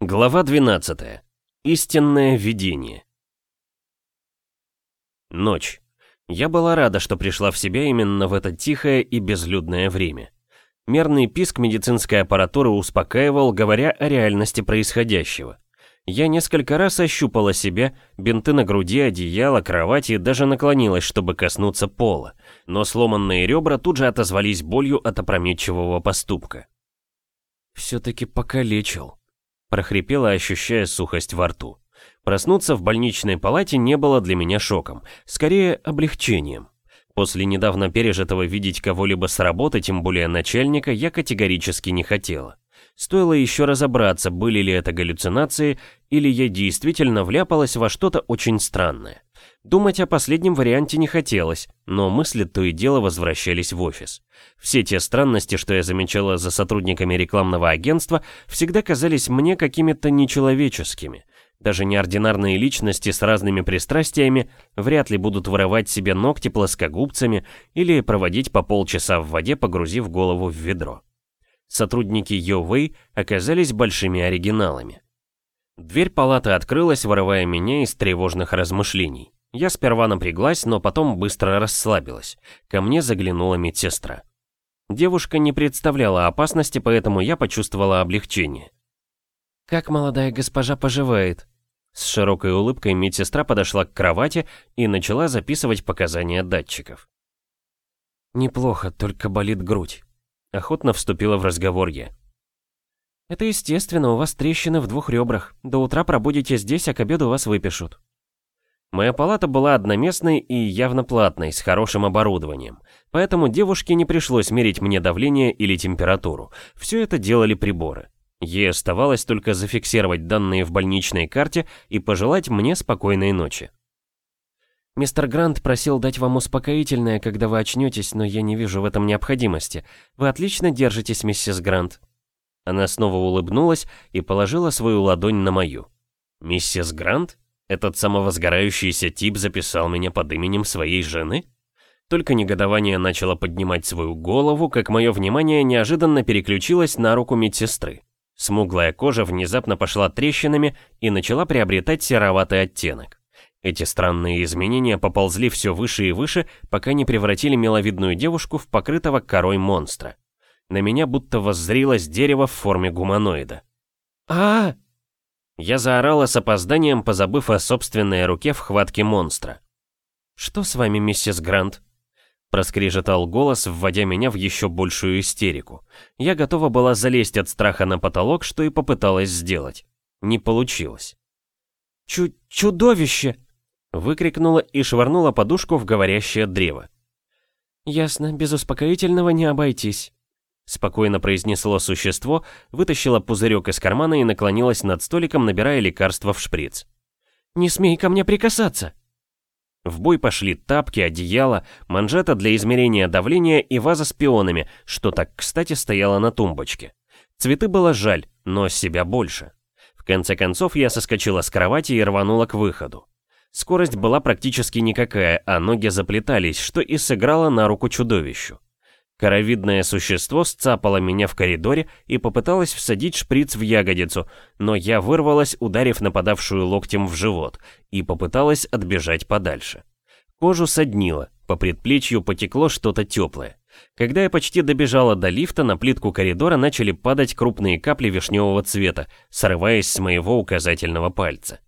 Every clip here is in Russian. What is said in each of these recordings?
Глава 12. Истинное видение. Ночь. Я была рада, что пришла в себя именно в это тихое и безлюдное время. Мерный писк медицинской аппаратуры успокаивал, говоря о реальности происходящего. Я несколько раз ощупала себя, бинты на груди, одеяло, кровати и даже наклонилась, чтобы коснуться пола, но сломанные ребра тут же отозвались болью от опрометчивого поступка. «Все-таки покалечил», прохрипела, ощущая сухость во рту. Проснуться в больничной палате не было для меня шоком, скорее облегчением. После недавно пережитого видеть кого-либо с работы, тем более начальника, я категорически не хотела. Стоило еще разобраться, были ли это галлюцинации, или я действительно вляпалась во что-то очень странное. Думать о последнем варианте не хотелось, но мысли то и дело возвращались в офис. Все те странности, что я замечала за сотрудниками рекламного агентства, всегда казались мне какими-то нечеловеческими. Даже неординарные личности с разными пристрастиями вряд ли будут вырывать себе ногти плоскогубцами или проводить по полчаса в воде, погрузив голову в ведро. Сотрудники Йовэй оказались большими оригиналами. Дверь палаты открылась, вырывая меня из тревожных размышлений. Я сперва напряглась, но потом быстро расслабилась. Ко мне заглянула медсестра. Девушка не представляла опасности, поэтому я почувствовала облегчение. «Как молодая госпожа поживает?» С широкой улыбкой медсестра подошла к кровати и начала записывать показания датчиков. «Неплохо, только болит грудь», — охотно вступила в разговор я. «Это естественно, у вас трещины в двух ребрах. До утра пробудете здесь, а к обеду вас выпишут». Моя палата была одноместной и явно платной, с хорошим оборудованием. Поэтому девушке не пришлось мерить мне давление или температуру. Все это делали приборы. Ей оставалось только зафиксировать данные в больничной карте и пожелать мне спокойной ночи. «Мистер Грант просил дать вам успокоительное, когда вы очнетесь, но я не вижу в этом необходимости. Вы отлично держитесь, миссис Грант». Она снова улыбнулась и положила свою ладонь на мою. «Миссис Грант? Этот самовозгорающийся тип записал меня под именем своей жены?» Только негодование начало поднимать свою голову, как мое внимание неожиданно переключилось на руку медсестры. Смуглая кожа внезапно пошла трещинами и начала приобретать сероватый оттенок. Эти странные изменения поползли все выше и выше, пока не превратили миловидную девушку в покрытого корой монстра. На меня будто воззрилось дерево в форме гуманоида. а, Я заорала с опозданием, позабыв о собственной руке в хватке монстра. «Что с вами, миссис Грант?» Проскрежетал голос, вводя меня в еще большую истерику. Я готова была залезть от страха на потолок, что и попыталась сделать. Не получилось. «Чу «Чудовище!» Выкрикнула и швырнула подушку в говорящее древо. «Ясно, без успокоительного не обойтись». Спокойно произнесло существо, вытащило пузырек из кармана и наклонилось над столиком, набирая лекарство в шприц. «Не смей ко мне прикасаться!» В бой пошли тапки, одеяло, манжета для измерения давления и ваза с пионами, что так кстати стояло на тумбочке. Цветы было жаль, но себя больше. В конце концов я соскочила с кровати и рванула к выходу. Скорость была практически никакая, а ноги заплетались, что и сыграло на руку чудовищу. Коровидное существо сцапало меня в коридоре и попыталось всадить шприц в ягодицу, но я вырвалась, ударив нападавшую локтем в живот, и попыталась отбежать подальше. Кожу соднило, по предплечью потекло что-то теплое. Когда я почти добежала до лифта, на плитку коридора начали падать крупные капли вишневого цвета, срываясь с моего указательного пальца.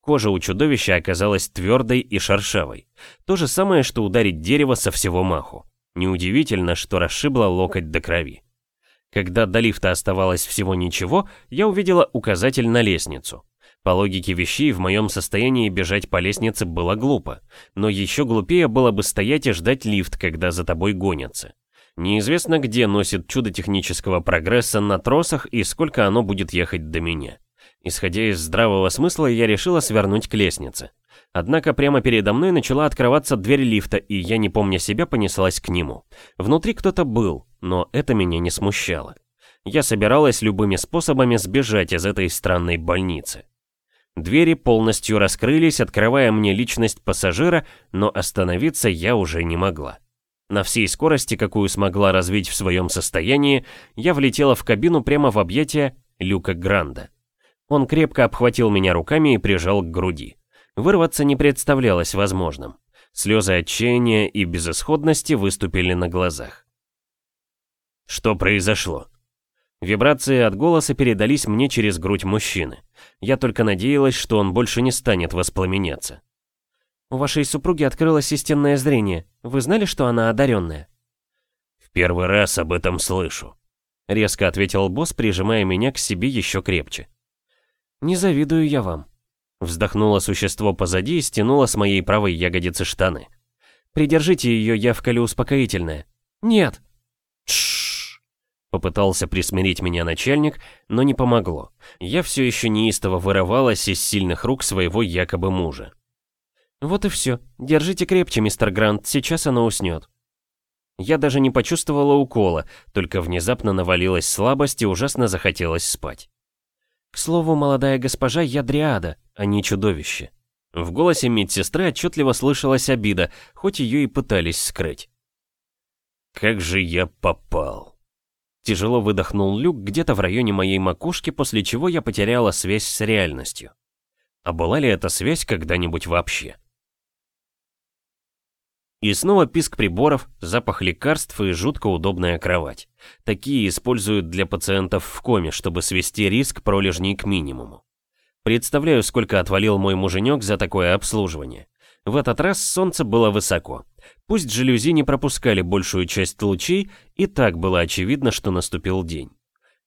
Кожа у чудовища оказалась твердой и шершавой. То же самое, что ударить дерево со всего маху. Неудивительно, что расшибла локоть до крови. Когда до лифта оставалось всего ничего, я увидела указатель на лестницу. По логике вещей, в моем состоянии бежать по лестнице было глупо, но еще глупее было бы стоять и ждать лифт, когда за тобой гонятся. Неизвестно, где носит чудо технического прогресса на тросах и сколько оно будет ехать до меня. Исходя из здравого смысла, я решила свернуть к лестнице. Однако прямо передо мной начала открываться дверь лифта, и я, не помня себя, понеслась к нему. Внутри кто-то был, но это меня не смущало. Я собиралась любыми способами сбежать из этой странной больницы. Двери полностью раскрылись, открывая мне личность пассажира, но остановиться я уже не могла. На всей скорости, какую смогла развить в своем состоянии, я влетела в кабину прямо в объятия Люка Гранда. Он крепко обхватил меня руками и прижал к груди. Вырваться не представлялось возможным. Слезы отчаяния и безысходности выступили на глазах. Что произошло? Вибрации от голоса передались мне через грудь мужчины. Я только надеялась, что он больше не станет воспламеняться. «У вашей супруги открылось системное зрение. Вы знали, что она одаренная?» «В первый раз об этом слышу», — резко ответил босс, прижимая меня к себе еще крепче. «Не завидую я вам», — вздохнуло существо позади и стянуло с моей правой ягодицы штаны. «Придержите ее, я вколю успокоительное». «Нет». «Тшшш», — попытался присмирить меня начальник, но не помогло. Я все еще неистово вырывалась из сильных рук своего якобы мужа. «Вот и все. Держите крепче, мистер Грант, сейчас она уснет». Я даже не почувствовала укола, только внезапно навалилась слабость и ужасно захотелось спать. К слову, молодая госпожа, я дриада, а не чудовище. В голосе медсестры отчетливо слышалась обида, хоть ее и пытались скрыть. «Как же я попал!» Тяжело выдохнул люк где-то в районе моей макушки, после чего я потеряла связь с реальностью. А была ли эта связь когда-нибудь вообще? И снова писк приборов, запах лекарств и жутко удобная кровать. Такие используют для пациентов в коме, чтобы свести риск пролежней к минимуму. Представляю, сколько отвалил мой муженек за такое обслуживание. В этот раз солнце было высоко. Пусть жалюзи не пропускали большую часть лучей, и так было очевидно, что наступил день.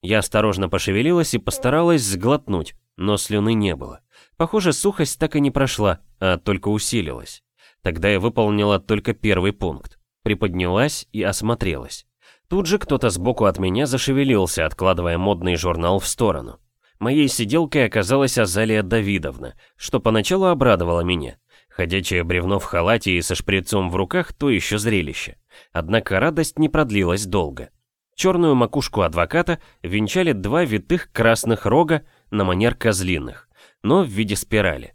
Я осторожно пошевелилась и постаралась сглотнуть, но слюны не было. Похоже, сухость так и не прошла, а только усилилась. Тогда я выполнила только первый пункт. Приподнялась и осмотрелась. Тут же кто-то сбоку от меня зашевелился, откладывая модный журнал в сторону. Моей сиделкой оказалась Азалия Давидовна, что поначалу обрадовало меня. Ходячее бревно в халате и со шприцом в руках – то еще зрелище. Однако радость не продлилась долго. Черную макушку адвоката венчали два витых красных рога на манер козлиных, но в виде спирали.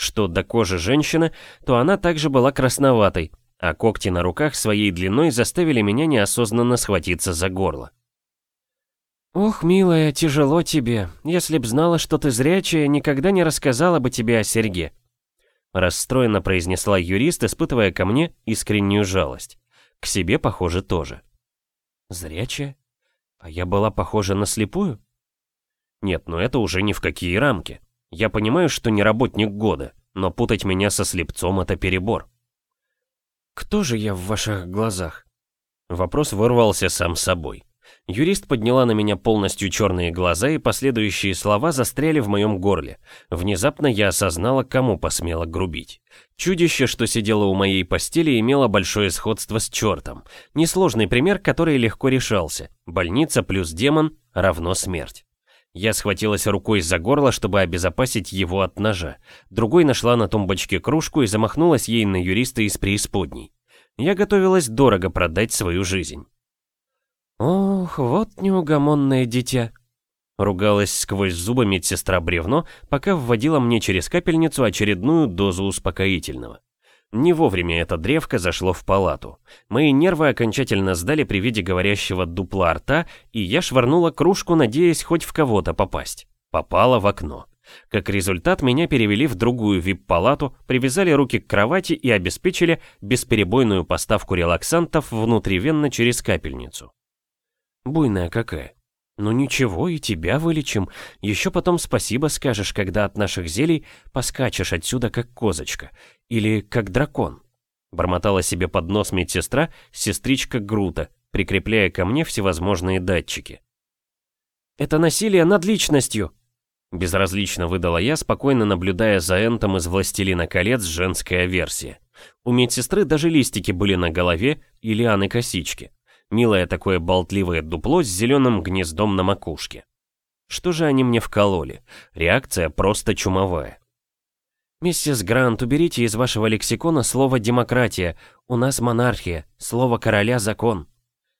Что до кожи женщины, то она также была красноватой, а когти на руках своей длиной заставили меня неосознанно схватиться за горло. «Ох, милая, тяжело тебе. Если б знала, что ты зрячая, никогда не рассказала бы тебе о серьге», расстроенно произнесла юрист, испытывая ко мне искреннюю жалость. К себе, похоже, тоже. «Зрячая? А я была похожа на слепую?» «Нет, но это уже ни в какие рамки. Я понимаю, что не работник года, но путать меня со слепцом — это перебор. «Кто же я в ваших глазах?» Вопрос вырвался сам собой. Юрист подняла на меня полностью черные глаза, и последующие слова застряли в моем горле. Внезапно я осознала, кому посмела грубить. Чудище, что сидело у моей постели, имело большое сходство с чертом. Несложный пример, который легко решался. Больница плюс демон равно смерть. Я схватилась рукой за горло, чтобы обезопасить его от ножа. Другой нашла на тумбочке кружку и замахнулась ей на юриста из преисподней. Я готовилась дорого продать свою жизнь. «Ох, вот неугомонное дитя!» Ругалась сквозь зубы медсестра бревно, пока вводила мне через капельницу очередную дозу успокоительного. Не вовремя эта древка зашло в палату. Мои нервы окончательно сдали при виде говорящего дупла рта, и я швырнула кружку, надеясь хоть в кого-то попасть. Попала в окно. Как результат, меня перевели в другую вип-палату, привязали руки к кровати и обеспечили бесперебойную поставку релаксантов внутривенно через капельницу. Буйная какая. Ну ничего, и тебя вылечим. Еще потом спасибо скажешь, когда от наших зелий поскачешь отсюда, как козочка. Или как дракон. Бормотала себе под нос медсестра, сестричка Грута, прикрепляя ко мне всевозможные датчики. «Это насилие над личностью!» Безразлично выдала я, спокойно наблюдая за энтом из «Властелина колец» женская версия. У медсестры даже листики были на голове и лианы-косички. Милое такое болтливое дупло с зеленым гнездом на макушке. Что же они мне вкололи? Реакция просто чумовая. «Миссис Грант, уберите из вашего лексикона слово «демократия». У нас монархия, слово «короля» — закон».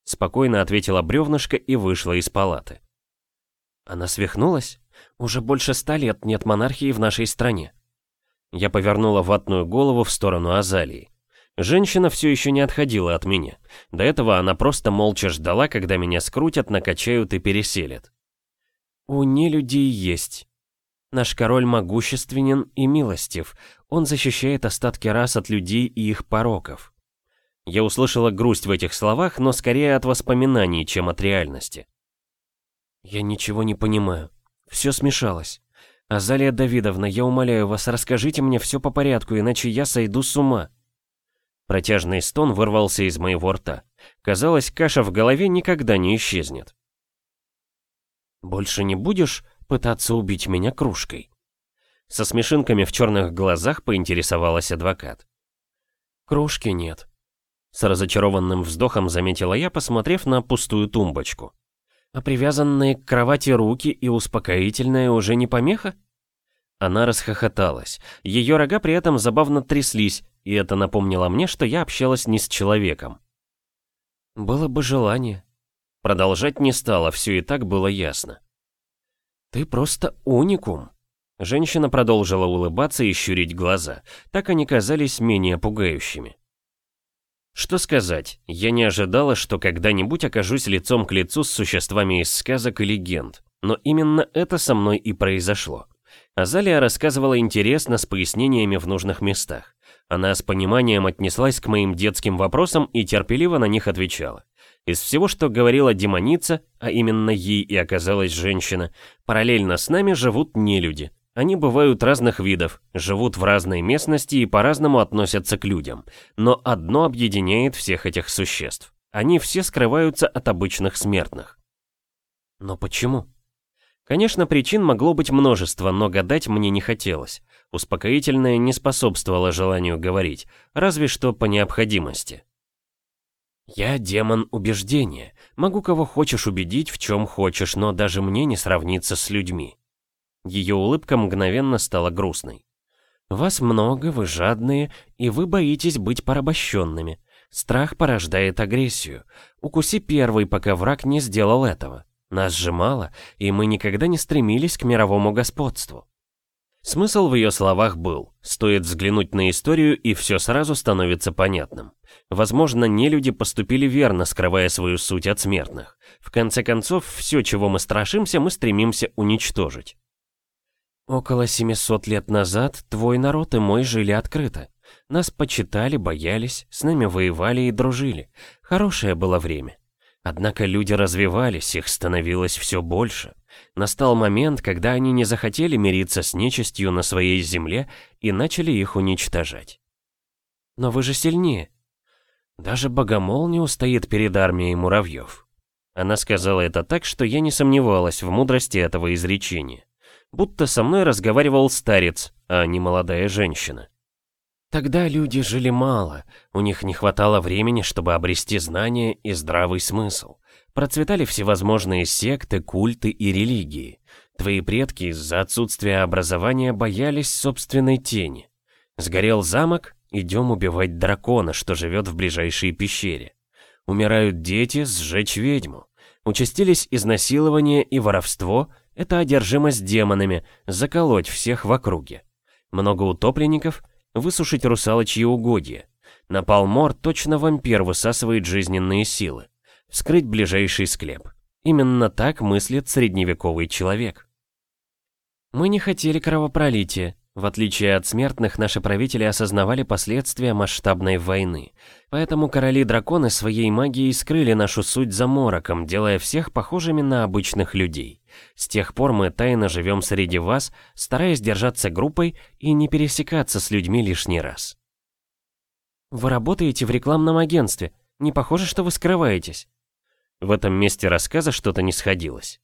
Спокойно ответила бревнышко и вышла из палаты. Она свихнулась? Уже больше ста лет нет монархии в нашей стране. Я повернула ватную голову в сторону Азалии. Женщина все еще не отходила от меня. До этого она просто молча ждала, когда меня скрутят, накачают и переселят. «У нелюдей есть», Наш король могущественен и милостив. Он защищает остатки рас от людей и их пороков. Я услышала грусть в этих словах, но скорее от воспоминаний, чем от реальности. Я ничего не понимаю. Все смешалось. Азалия Давидовна, я умоляю вас, расскажите мне все по порядку, иначе я сойду с ума. Протяжный стон вырвался из моего рта. Казалось, каша в голове никогда не исчезнет. «Больше не будешь пытаться убить меня кружкой?» Со смешинками в черных глазах поинтересовалась адвокат. «Кружки нет», — с разочарованным вздохом заметила я, посмотрев на пустую тумбочку. «А привязанные к кровати руки и успокоительное уже не помеха?» Она расхохоталась. Ее рога при этом забавно тряслись, и это напомнило мне, что я общалась не с человеком. «Было бы желание». Продолжать не стало, все и так было ясно. «Ты просто уникум». Женщина продолжила улыбаться и щурить глаза. Так они казались менее пугающими. Что сказать, я не ожидала, что когда-нибудь окажусь лицом к лицу с существами из сказок и легенд. Но именно это со мной и произошло. Азалия рассказывала интересно, с пояснениями в нужных местах. Она с пониманием отнеслась к моим детским вопросам и терпеливо на них отвечала. Из всего, что говорила демоница, а именно ей и оказалась женщина, параллельно с нами живут нелюди. Они бывают разных видов, живут в разной местности и по-разному относятся к людям. Но одно объединяет всех этих существ. Они все скрываются от обычных смертных. Но почему? Конечно, причин могло быть множество, но гадать мне не хотелось. Успокоительное не способствовало желанию говорить, разве что по необходимости. Я демон убеждения. Могу кого хочешь убедить, в чем хочешь, но даже мне не сравниться с людьми. Ее улыбка мгновенно стала грустной. Вас много, вы жадные, и вы боитесь быть порабощенными. Страх порождает агрессию. Укуси первый, пока враг не сделал этого. Нас же мало, и мы никогда не стремились к мировому господству. Смысл в ее словах был, стоит взглянуть на историю, и все сразу становится понятным. Возможно, не люди поступили верно, скрывая свою суть от смертных. В конце концов, все, чего мы страшимся, мы стремимся уничтожить. Около 700 лет назад твой народ и мой жили открыто. Нас почитали, боялись, с нами воевали и дружили. Хорошее было время. Однако люди развивались, их становилось все больше. Настал момент, когда они не захотели мириться с нечистью на своей земле и начали их уничтожать. Но вы же сильнее. Даже богомол не устоит перед армией муравьев. Она сказала это так, что я не сомневалась в мудрости этого изречения. Будто со мной разговаривал старец, а не молодая женщина. Тогда люди жили мало, у них не хватало времени, чтобы обрести знания и здравый смысл. Процветали всевозможные секты, культы и религии. Твои предки из-за отсутствия образования боялись собственной тени. Сгорел замок, идем убивать дракона, что живет в ближайшей пещере. Умирают дети, сжечь ведьму. Участились изнасилования и воровство, это одержимость демонами, заколоть всех в округе. Много утопленников, высушить русалочьи угодья. Напал мор, точно вампир высасывает жизненные силы. Вскрыть ближайший склеп. Именно так мыслит средневековый человек. Мы не хотели кровопролития. В отличие от смертных, наши правители осознавали последствия масштабной войны. Поэтому короли-драконы своей магией скрыли нашу суть за мороком, делая всех похожими на обычных людей. С тех пор мы тайно живем среди вас, стараясь держаться группой и не пересекаться с людьми лишний раз. Вы работаете в рекламном агентстве. Не похоже, что вы скрываетесь. В этом месте рассказа что-то не сходилось.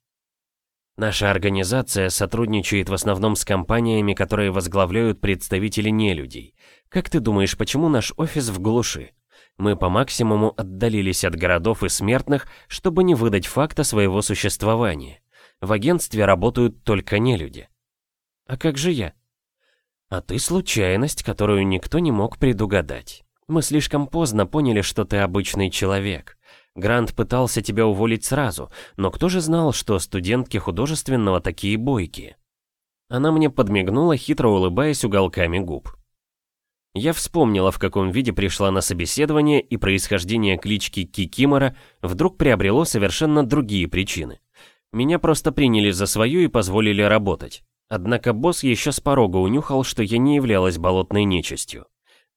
Наша организация сотрудничает в основном с компаниями, которые возглавляют представители нелюдей. Как ты думаешь, почему наш офис в глуши? Мы по максимуму отдалились от городов и смертных, чтобы не выдать факта своего существования. В агентстве работают только нелюди. А как же я? А ты случайность, которую никто не мог предугадать. Мы слишком поздно поняли, что ты обычный человек. Грант пытался тебя уволить сразу, но кто же знал, что студентки художественного такие бойкие? Она мне подмигнула, хитро улыбаясь уголками губ. Я вспомнила, в каком виде пришла на собеседование, и происхождение клички Кикимора вдруг приобрело совершенно другие причины. Меня просто приняли за свою и позволили работать. Однако босс еще с порога унюхал, что я не являлась болотной нечистью.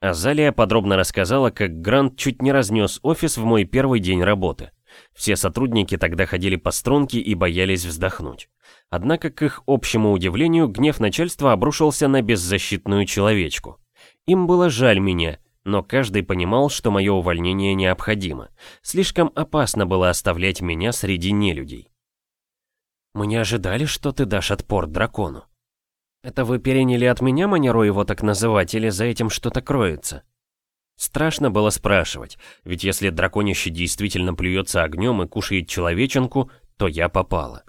Азалия подробно рассказала, как Грант чуть не разнес офис в мой первый день работы. Все сотрудники тогда ходили по струнке и боялись вздохнуть. Однако, к их общему удивлению, гнев начальства обрушился на беззащитную человечку. Им было жаль меня, но каждый понимал, что мое увольнение необходимо. Слишком опасно было оставлять меня среди нелюдей. «Мы не ожидали, что ты дашь отпор дракону», это вы переняли от меня манеру его так называть, или за этим что-то кроется? Страшно было спрашивать, ведь если драконище действительно плюется огнем и кушает человеченку, то я попала.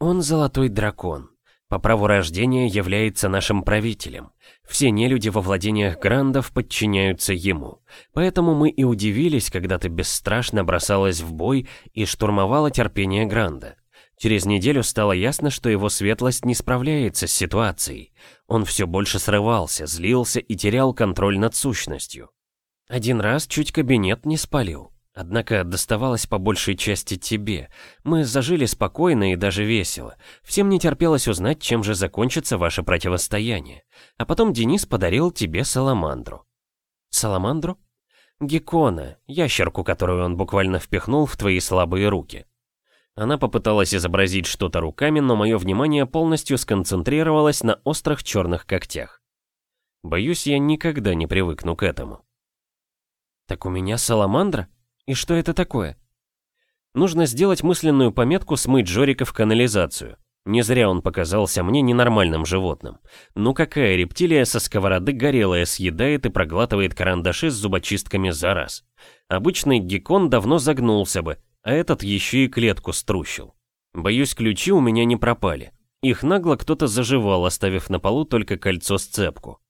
Он золотой дракон. По праву рождения является нашим правителем. Все нелюди во владениях Грандов подчиняются ему. Поэтому мы и удивились, когда ты бесстрашно бросалась в бой и штурмовала терпение Гранда. Через неделю стало ясно, что его светлость не справляется с ситуацией. Он все больше срывался, злился и терял контроль над сущностью. Один раз чуть кабинет не спалил. Однако доставалось по большей части тебе. Мы зажили спокойно и даже весело. Всем не терпелось узнать, чем же закончится ваше противостояние. А потом Денис подарил тебе саламандру. Саламандру? Геккона, ящерку, которую он буквально впихнул в твои слабые руки. Она попыталась изобразить что-то руками, но мое внимание полностью сконцентрировалось на острых черных когтях. Боюсь, я никогда не привыкну к этому. Так у меня саламандра? И что это такое? Нужно сделать мысленную пометку смыть Джорика в канализацию. Не зря он показался мне ненормальным животным. Ну какая рептилия со сковороды горелая съедает и проглатывает карандаши с зубочистками за раз? Обычный геккон давно загнулся бы, а этот еще и клетку струщил. Боюсь, ключи у меня не пропали. Их нагло кто-то заживал, оставив на полу только кольцо-сцепку.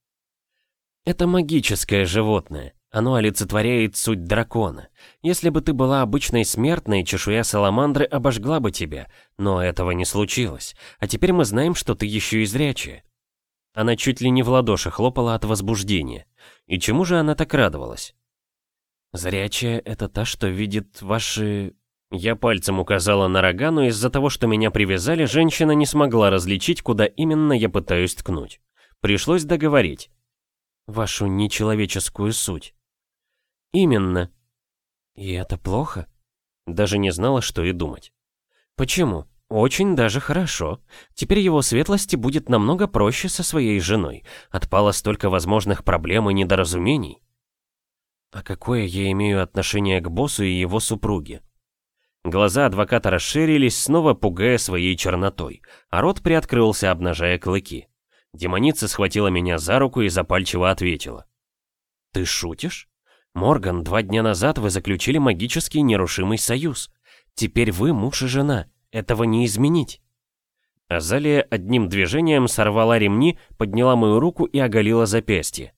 Это магическое животное. Оно олицетворяет суть дракона. Если бы ты была обычной смертной, чешуя саламандры обожгла бы тебя, но этого не случилось. А теперь мы знаем, что ты еще и зрячая. Она чуть ли не в ладоши хлопала от возбуждения. И чему же она так радовалась? Зрячая — это та, что видит ваши... Я пальцем указала на рога, но из-за того, что меня привязали, женщина не смогла различить, куда именно я пытаюсь ткнуть. Пришлось договорить. Вашу нечеловеческую суть. Именно. И это плохо? Даже не знала, что и думать. Почему? Очень даже хорошо. Теперь его светлости будет намного проще со своей женой. Отпало столько возможных проблем и недоразумений. А какое я имею отношение к боссу и его супруге? Глаза адвоката расширились, снова пугая своей чернотой, а рот приоткрылся, обнажая клыки. Демоница схватила меня за руку и запальчиво ответила. «Ты шутишь? Морган, два дня назад вы заключили магический нерушимый союз. Теперь вы муж и жена. Этого не изменить». Азалия одним движением сорвала ремни, подняла мою руку и оголила запястье.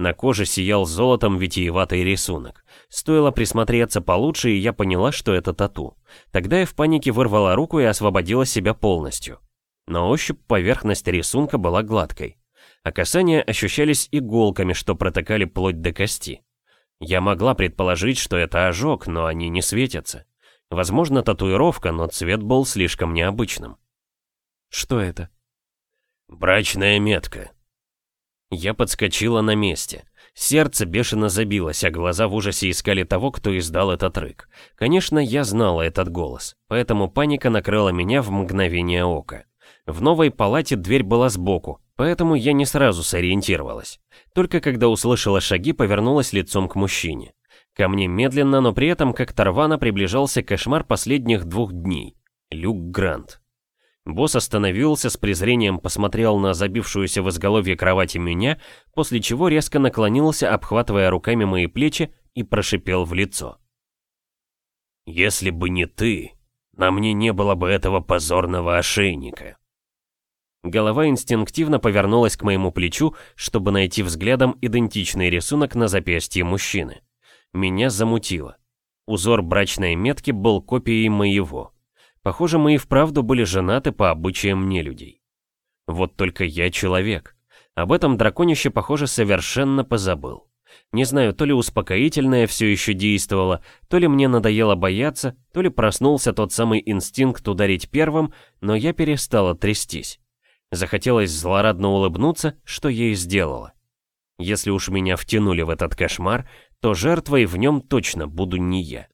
На коже сиял золотом витиеватый рисунок. Стоило присмотреться получше, и я поняла, что это тату. Тогда я в панике вырвала руку и освободила себя полностью. На ощупь поверхность рисунка была гладкой. А касания ощущались иголками, что протыкали плоть до кости. Я могла предположить, что это ожог, но они не светятся. Возможно, татуировка, но цвет был слишком необычным. Что это? Брачная метка, я подскочила на месте. Сердце бешено забилось, а глаза в ужасе искали того, кто издал этот рык. Конечно, я знала этот голос, поэтому паника накрыла меня в мгновение ока. В новой палате дверь была сбоку, поэтому я не сразу сориентировалась. Только когда услышала шаги, повернулась лицом к мужчине. Ко мне медленно, но при этом как Тарвана приближался кошмар последних двух дней. Люк Грант. Босс остановился, с презрением посмотрел на забившуюся в изголовье кровати меня, после чего резко наклонился, обхватывая руками мои плечи, и прошипел в лицо. «Если бы не ты, на мне не было бы этого позорного ошейника». Голова инстинктивно повернулась к моему плечу, чтобы найти взглядом идентичный рисунок на запястье мужчины. Меня замутило. Узор брачной метки был копией моего. Похоже, мы и вправду были женаты по обычаям нелюдей. Вот только я человек. Об этом драконище, похоже, совершенно позабыл. Не знаю, то ли успокоительное все еще действовало, то ли мне надоело бояться, то ли проснулся тот самый инстинкт ударить первым, но я перестала трястись. Захотелось злорадно улыбнуться, что и сделала. Если уж меня втянули в этот кошмар, то жертвой в нем точно буду не я.